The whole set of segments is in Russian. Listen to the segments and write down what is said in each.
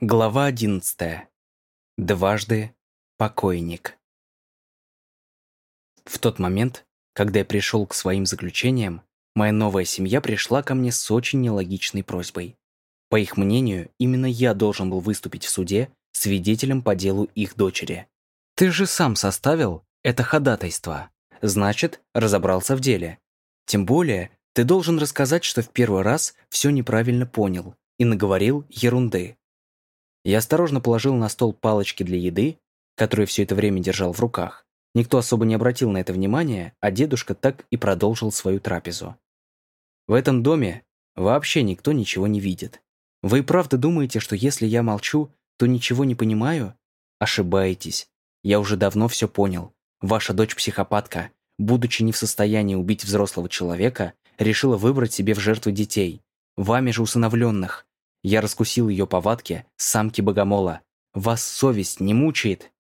Глава одиннадцатая. Дважды покойник. В тот момент, когда я пришел к своим заключениям, моя новая семья пришла ко мне с очень нелогичной просьбой. По их мнению, именно я должен был выступить в суде свидетелем по делу их дочери. Ты же сам составил это ходатайство. Значит, разобрался в деле. Тем более, ты должен рассказать, что в первый раз все неправильно понял и наговорил ерунды. Я осторожно положил на стол палочки для еды, которые все это время держал в руках. Никто особо не обратил на это внимания, а дедушка так и продолжил свою трапезу. В этом доме вообще никто ничего не видит. Вы и правда думаете, что если я молчу, то ничего не понимаю? Ошибаетесь. Я уже давно все понял. Ваша дочь психопатка, будучи не в состоянии убить взрослого человека, решила выбрать себе в жертву детей, вами же усыновленных. Я раскусил ее повадки самки богомола. Вас совесть не мучает?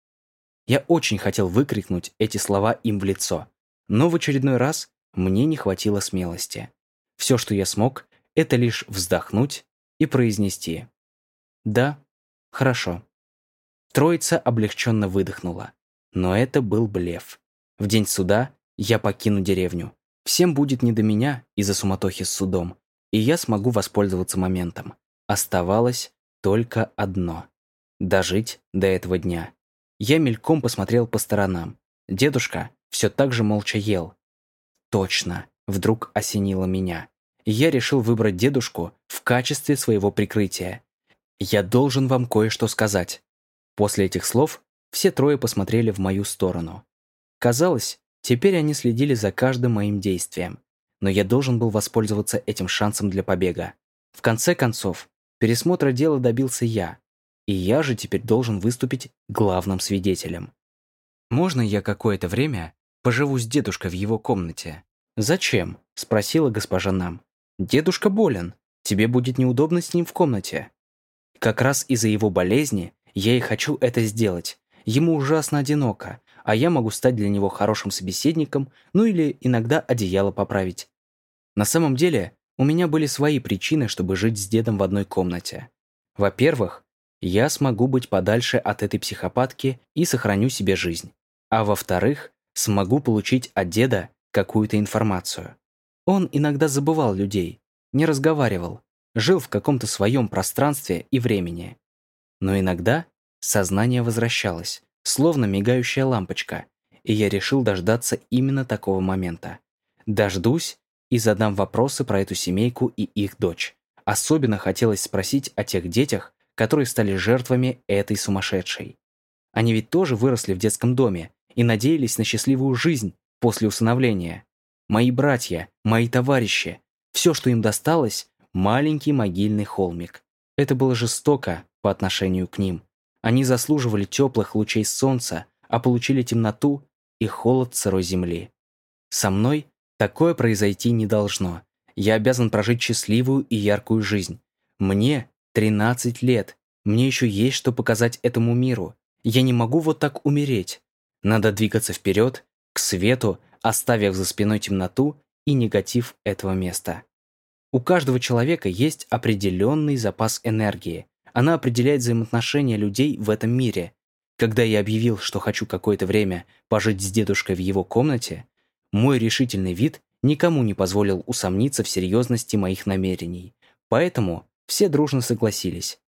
Я очень хотел выкрикнуть эти слова им в лицо, но в очередной раз мне не хватило смелости. Все, что я смог, это лишь вздохнуть и произнести. «Да, хорошо». Троица облегченно выдохнула. Но это был блеф. В день суда я покину деревню. Всем будет не до меня из-за суматохи с судом, и я смогу воспользоваться моментом. Оставалось только одно — дожить до этого дня. Я мельком посмотрел по сторонам. Дедушка все так же молча ел. Точно, вдруг осенило меня. Я решил выбрать дедушку в качестве своего прикрытия. Я должен вам кое-что сказать. После этих слов все трое посмотрели в мою сторону. Казалось, теперь они следили за каждым моим действием. Но я должен был воспользоваться этим шансом для побега. В конце концов, Пересмотра дела добился я, и я же теперь должен выступить главным свидетелем. «Можно я какое-то время поживу с дедушкой в его комнате?» «Зачем?» – спросила госпожа Нам. «Дедушка болен. Тебе будет неудобно с ним в комнате». «Как раз из-за его болезни я и хочу это сделать. Ему ужасно одиноко, а я могу стать для него хорошим собеседником, ну или иногда одеяло поправить. На самом деле, у меня были свои причины, чтобы жить с дедом в одной комнате. Во-первых, я смогу быть подальше от этой психопатки и сохраню себе жизнь. А во-вторых, смогу получить от деда какую-то информацию. Он иногда забывал людей, не разговаривал, жил в каком-то своем пространстве и времени. Но иногда сознание возвращалось, словно мигающая лампочка, и я решил дождаться именно такого момента. Дождусь и задам вопросы про эту семейку и их дочь. Особенно хотелось спросить о тех детях, которые стали жертвами этой сумасшедшей. Они ведь тоже выросли в детском доме и надеялись на счастливую жизнь после усыновления. Мои братья, мои товарищи, все, что им досталось, маленький могильный холмик. Это было жестоко по отношению к ним. Они заслуживали теплых лучей солнца, а получили темноту и холод сырой земли. Со мной Такое произойти не должно. Я обязан прожить счастливую и яркую жизнь. Мне 13 лет. Мне еще есть что показать этому миру. Я не могу вот так умереть. Надо двигаться вперед, к свету, оставив за спиной темноту и негатив этого места. У каждого человека есть определенный запас энергии. Она определяет взаимоотношения людей в этом мире. Когда я объявил, что хочу какое-то время пожить с дедушкой в его комнате, мой решительный вид никому не позволил усомниться в серьезности моих намерений, поэтому все дружно согласились.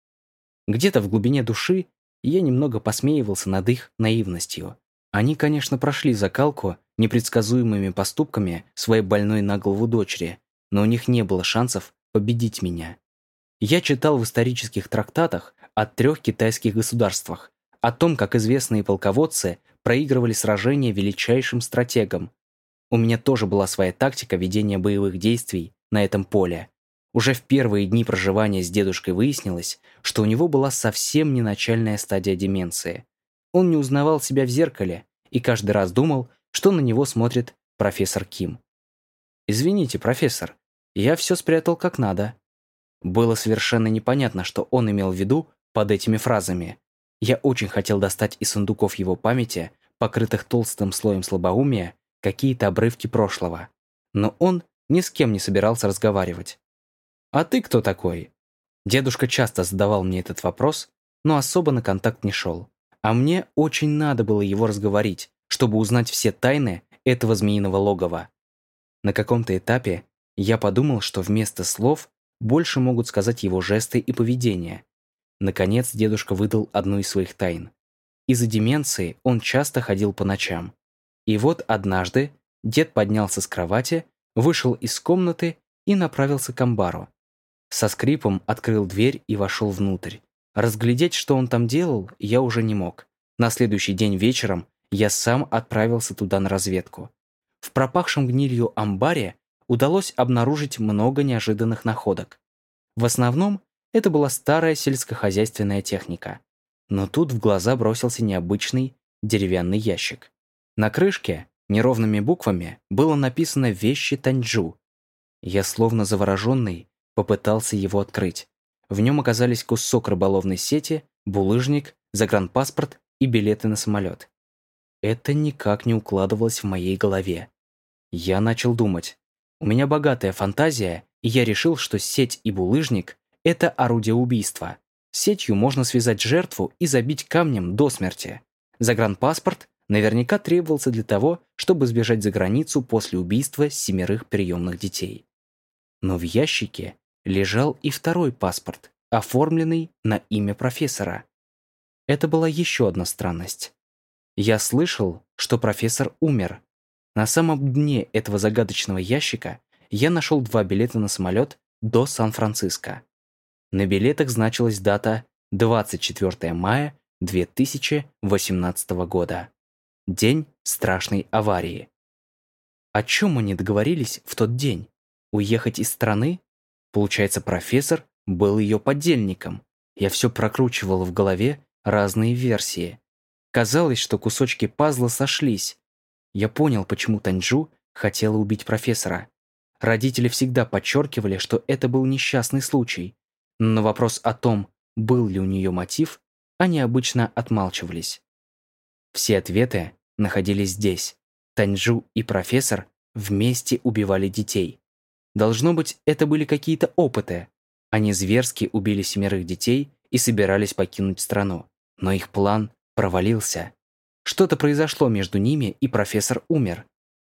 Где-то в глубине души я немного посмеивался над их наивностью. Они, конечно, прошли закалку непредсказуемыми поступками своей больной на голову дочери, но у них не было шансов победить меня. Я читал в исторических трактатах о трех китайских государствах, о том, как известные полководцы проигрывали сражения величайшим стратегам, у меня тоже была своя тактика ведения боевых действий на этом поле. Уже в первые дни проживания с дедушкой выяснилось, что у него была совсем не начальная стадия деменции. Он не узнавал себя в зеркале и каждый раз думал, что на него смотрит профессор Ким. «Извините, профессор, я все спрятал как надо». Было совершенно непонятно, что он имел в виду под этими фразами. Я очень хотел достать из сундуков его памяти, покрытых толстым слоем слабоумия, какие-то обрывки прошлого. Но он ни с кем не собирался разговаривать. «А ты кто такой?» Дедушка часто задавал мне этот вопрос, но особо на контакт не шел. А мне очень надо было его разговорить, чтобы узнать все тайны этого змеиного логова. На каком-то этапе я подумал, что вместо слов больше могут сказать его жесты и поведение. Наконец дедушка выдал одну из своих тайн. Из-за деменции он часто ходил по ночам. И вот однажды дед поднялся с кровати, вышел из комнаты и направился к амбару. Со скрипом открыл дверь и вошел внутрь. Разглядеть, что он там делал, я уже не мог. На следующий день вечером я сам отправился туда на разведку. В пропахшем гнилью амбаре удалось обнаружить много неожиданных находок. В основном это была старая сельскохозяйственная техника. Но тут в глаза бросился необычный деревянный ящик. На крышке неровными буквами было написано «Вещи Таньчжу». Я, словно завороженный, попытался его открыть. В нем оказались кусок рыболовной сети, булыжник, загранпаспорт и билеты на самолет. Это никак не укладывалось в моей голове. Я начал думать. У меня богатая фантазия, и я решил, что сеть и булыжник — это орудие убийства. Сетью можно связать жертву и забить камнем до смерти. Загранпаспорт наверняка требовался для того, чтобы сбежать за границу после убийства семерых приемных детей. Но в ящике лежал и второй паспорт, оформленный на имя профессора. Это была еще одна странность. Я слышал, что профессор умер. На самом дне этого загадочного ящика я нашел два билета на самолет до Сан-Франциско. На билетах значилась дата 24 мая 2018 года. День страшной аварии. О чем они договорились в тот день? Уехать из страны? Получается, профессор был ее подельником. Я все прокручивал в голове разные версии. Казалось, что кусочки пазла сошлись. Я понял, почему Таньжу хотела убить профессора. Родители всегда подчеркивали, что это был несчастный случай. Но вопрос о том, был ли у нее мотив, они обычно отмалчивались. Все ответы находились здесь. Таньжу и профессор вместе убивали детей. Должно быть, это были какие-то опыты. Они зверски убили семерых детей и собирались покинуть страну. Но их план провалился. Что-то произошло между ними, и профессор умер.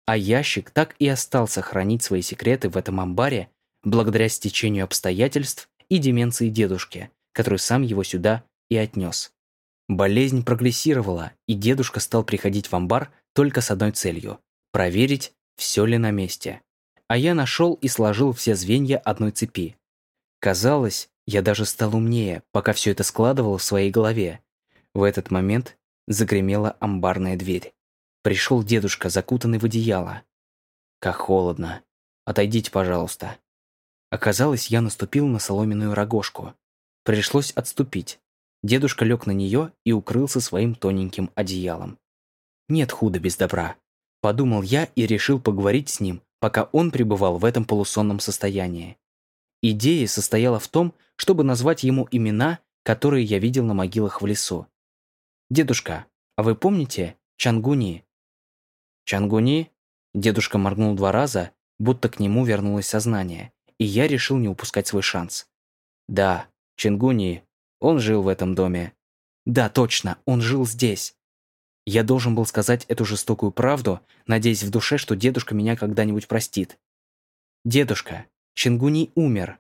А ящик так и остался хранить свои секреты в этом амбаре благодаря стечению обстоятельств и деменции дедушки, который сам его сюда и отнес. Болезнь прогрессировала, и дедушка стал приходить в амбар только с одной целью – проверить, все ли на месте. А я нашел и сложил все звенья одной цепи. Казалось, я даже стал умнее, пока все это складывал в своей голове. В этот момент загремела амбарная дверь. Пришел дедушка, закутанный в одеяло. «Как холодно. Отойдите, пожалуйста». Оказалось, я наступил на соломенную рогожку. Пришлось отступить. Дедушка лег на нее и укрылся своим тоненьким одеялом. «Нет худа без добра», — подумал я и решил поговорить с ним, пока он пребывал в этом полусонном состоянии. Идея состояла в том, чтобы назвать ему имена, которые я видел на могилах в лесу. «Дедушка, а вы помните Чангуни?» «Чангуни?» Дедушка моргнул два раза, будто к нему вернулось сознание, и я решил не упускать свой шанс. «Да, Чангуни, он жил в этом доме». «Да, точно, он жил здесь». Я должен был сказать эту жестокую правду, надеясь в душе, что дедушка меня когда-нибудь простит. «Дедушка, Чингуни умер».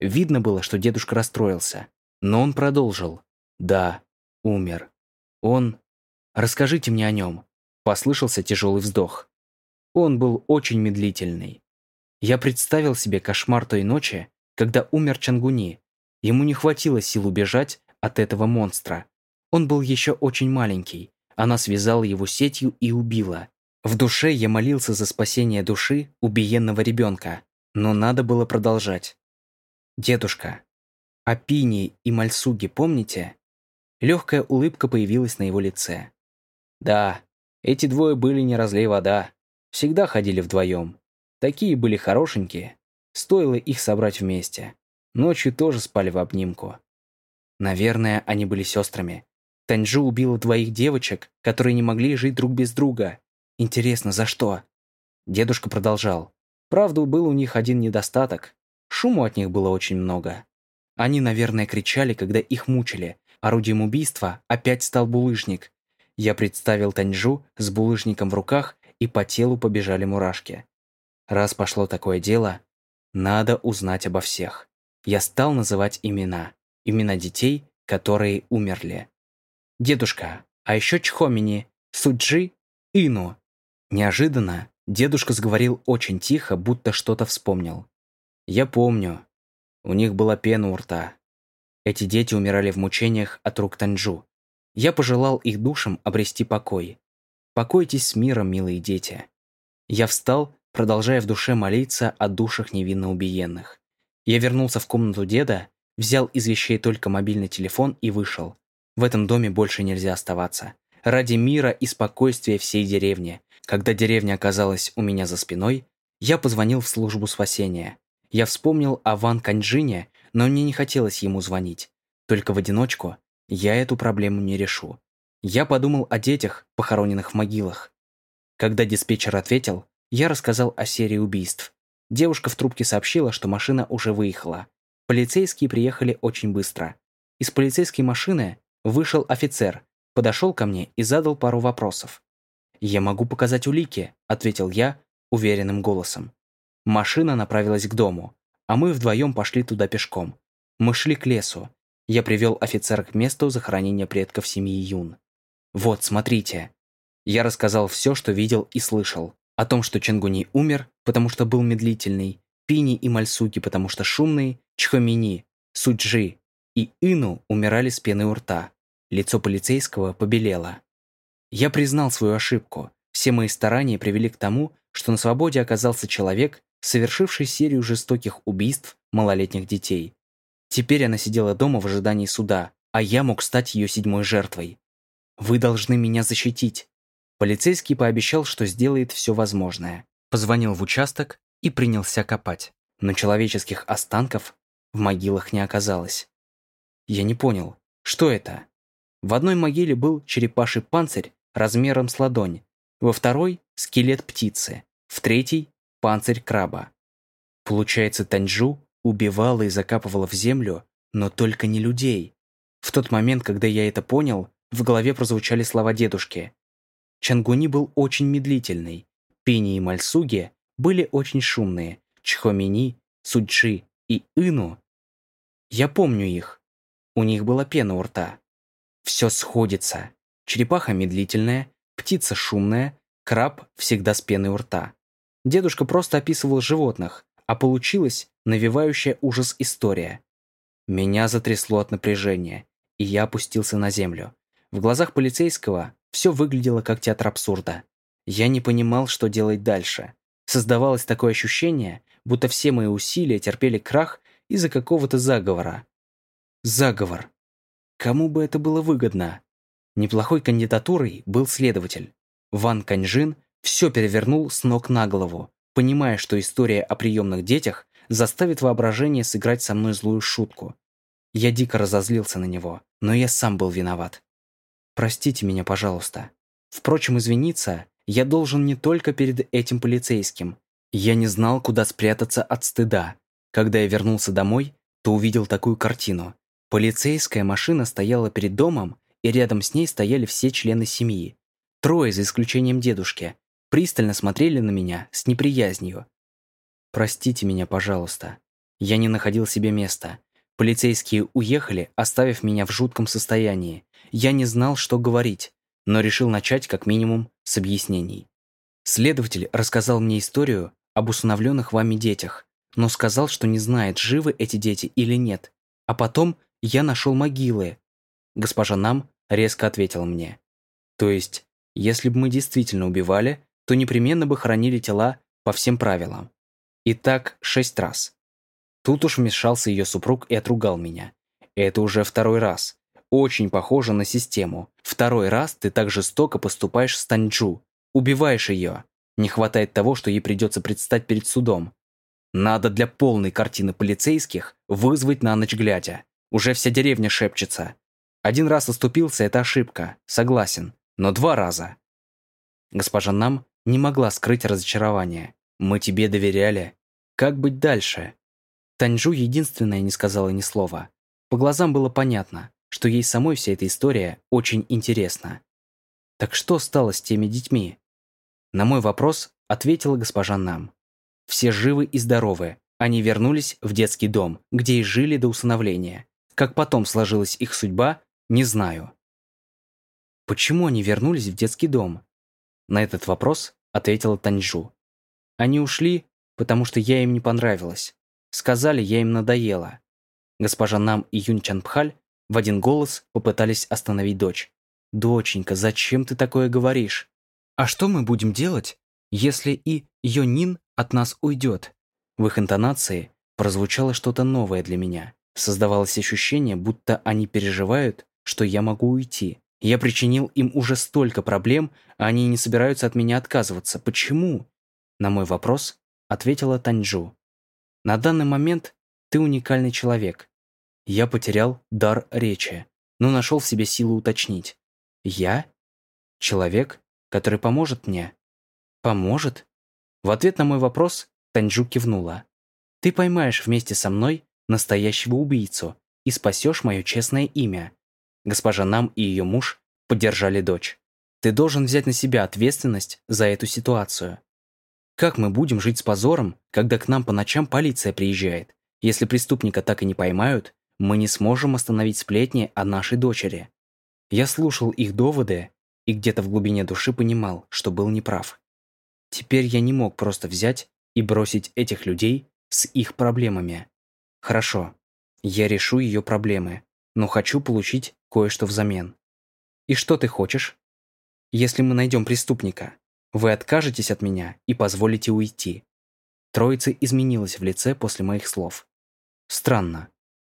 Видно было, что дедушка расстроился, но он продолжил. «Да, умер. Он... Расскажите мне о нем». Послышался тяжелый вздох. Он был очень медлительный. Я представил себе кошмар той ночи, когда умер Чангуни. Ему не хватило сил убежать от этого монстра. Он был еще очень маленький. Она связала его сетью и убила. В душе я молился за спасение души убиенного ребенка, но надо было продолжать. «Дедушка, а Пини и Мальсуги помните?» Легкая улыбка появилась на его лице. «Да, эти двое были не разлей вода. Всегда ходили вдвоем. Такие были хорошенькие. Стоило их собрать вместе. Ночью тоже спали в обнимку. Наверное, они были сестрами. Таньжу убила двоих девочек, которые не могли жить друг без друга. Интересно, за что? Дедушка продолжал. Правда, был у них один недостаток. Шуму от них было очень много. Они, наверное, кричали, когда их мучили, Орудием убийства опять стал булыжник. Я представил Таньжу с булыжником в руках, и по телу побежали мурашки. Раз пошло такое дело, надо узнать обо всех. Я стал называть имена. Имена детей, которые умерли. Дедушка, а еще Чхомини, Суджи, Ину. Неожиданно дедушка заговорил очень тихо, будто что-то вспомнил. Я помню. У них была пена у рта. Эти дети умирали в мучениях от рук Танджу. Я пожелал их душам обрести покой. Покойтесь с миром, милые дети. Я встал, продолжая в душе молиться о душах невинно убиенных. Я вернулся в комнату деда, взял из вещей только мобильный телефон и вышел. В этом доме больше нельзя оставаться. Ради мира и спокойствия всей деревни. Когда деревня оказалась у меня за спиной, я позвонил в службу спасения. Я вспомнил о Ван Каньжине, но мне не хотелось ему звонить. Только в одиночку я эту проблему не решу. Я подумал о детях, похороненных в могилах. Когда диспетчер ответил, я рассказал о серии убийств. Девушка в трубке сообщила, что машина уже выехала. Полицейские приехали очень быстро. Из полицейской машины вышел офицер, подошел ко мне и задал пару вопросов. «Я могу показать улики», — ответил я уверенным голосом. Машина направилась к дому, а мы вдвоем пошли туда пешком. Мы шли к лесу. Я привел офицера к месту захоронения предков семьи Юн. «Вот, смотрите». Я рассказал все, что видел и слышал. О том, что Ченгуни умер, потому что был медлительный, Пини и Мальсуки, потому что шумные, Чхомини, Суджи и Ину умирали с пеной у рта. Лицо полицейского побелело. Я признал свою ошибку. Все мои старания привели к тому, что на свободе оказался человек, совершивший серию жестоких убийств малолетних детей. Теперь она сидела дома в ожидании суда, а я мог стать ее седьмой жертвой. «Вы должны меня защитить», Полицейский пообещал, что сделает все возможное. Позвонил в участок и принялся копать. Но человеческих останков в могилах не оказалось. Я не понял, что это? В одной могиле был черепаший панцирь размером с ладонь, во второй – скелет птицы, в третьей – панцирь краба. Получается, Таньжу убивала и закапывала в землю, но только не людей. В тот момент, когда я это понял, в голове прозвучали слова дедушки. Чангуни был очень медлительный. Пини и Мальсуги были очень шумные. Чхомини, Суджи и Ину. Я помню их. У них была пена у рта. Все сходится. Черепаха медлительная, птица шумная, краб всегда с пеной у рта. Дедушка просто описывал животных, а получилась навевающая ужас история. Меня затрясло от напряжения, и я опустился на землю. В глазах полицейского все выглядело как театр абсурда. Я не понимал, что делать дальше. Создавалось такое ощущение, будто все мои усилия терпели крах из-за какого-то заговора. Заговор. Кому бы это было выгодно? Неплохой кандидатурой был следователь. Ван Каньжин все перевернул с ног на голову, понимая, что история о приемных детях заставит воображение сыграть со мной злую шутку. Я дико разозлился на него, но я сам был виноват. Простите меня, пожалуйста. Впрочем, извиниться я должен не только перед этим полицейским. Я не знал, куда спрятаться от стыда. Когда я вернулся домой, то увидел такую картину. Полицейская машина стояла перед домом, и рядом с ней стояли все члены семьи. Трое, за исключением дедушки, пристально смотрели на меня с неприязнью. «Простите меня, пожалуйста. Я не находил себе места. Полицейские уехали, оставив меня в жутком состоянии. Я не знал, что говорить, но решил начать как минимум с объяснений. Следователь рассказал мне историю об усыновленных вами детях, но сказал, что не знает, живы эти дети или нет. А потом я нашел могилы. Госпожа Нам резко ответила мне. То есть, если бы мы действительно убивали, то непременно бы хоронили тела по всем правилам. И так шесть раз. Тут уж вмешался ее супруг и отругал меня. Это уже второй раз. Очень похоже на систему. Второй раз ты так жестоко поступаешь с Танджу. Убиваешь ее. Не хватает того, что ей придется предстать перед судом. Надо для полной картины полицейских вызвать на ночь глядя. Уже вся деревня шепчется. Один раз оступился – это ошибка, согласен. Но два раза. Госпожа Нам не могла скрыть разочарование. Мы тебе доверяли. Как быть дальше? Таньжу единственная не сказала ни слова. По глазам было понятно что ей самой вся эта история очень интересна. Так что стало с теми детьми? На мой вопрос ответила госпожа Нам. Все живы и здоровы. Они вернулись в детский дом, где и жили до усыновления. Как потом сложилась их судьба, не знаю. Почему они вернулись в детский дом? На этот вопрос ответила Таньжу. Они ушли, потому что я им не понравилась. Сказали, я им надоела. Госпожа Нам и Юнь Чанпхаль в один голос попытались остановить дочь. «Доченька, зачем ты такое говоришь? А что мы будем делать, если и Йонин от нас уйдет?» В их интонации прозвучало что-то новое для меня. Создавалось ощущение, будто они переживают, что я могу уйти. Я причинил им уже столько проблем, а они не собираются от меня отказываться. Почему? На мой вопрос ответила Таньжу. На данный момент ты уникальный человек. Я потерял дар речи, но нашел в себе силу уточнить. Я? Человек, который поможет мне? Поможет? В ответ на мой вопрос Таньжу кивнула. Ты поймаешь вместе со мной настоящего убийцу и спасешь мое честное имя. Госпожа Нам и ее муж поддержали дочь. Ты должен взять на себя ответственность за эту ситуацию. Как мы будем жить с позором, когда к нам по ночам полиция приезжает? Если преступника так и не поймают, мы не сможем остановить сплетни о нашей дочери. Я слушал их доводы и где-то в глубине души понимал, что был неправ. Теперь я не мог просто взять и бросить этих людей с их проблемами. Хорошо, я решу ее проблемы, но хочу получить кое-что взамен. И что ты хочешь? Если мы найдем преступника, вы откажетесь от меня и позволите уйти. Троица изменилась в лице после моих слов. Странно.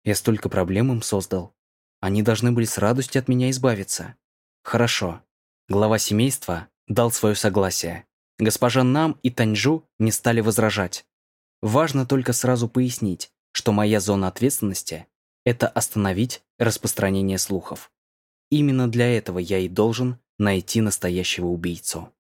Я столько проблем им создал. Они должны были с радостью от меня избавиться. Хорошо. Глава семейства дал свое согласие. Госпожа Нам и Таньжу не стали возражать. Важно только сразу пояснить, что моя зона ответственности – это остановить распространение слухов. Именно для этого я и должен найти настоящего убийцу.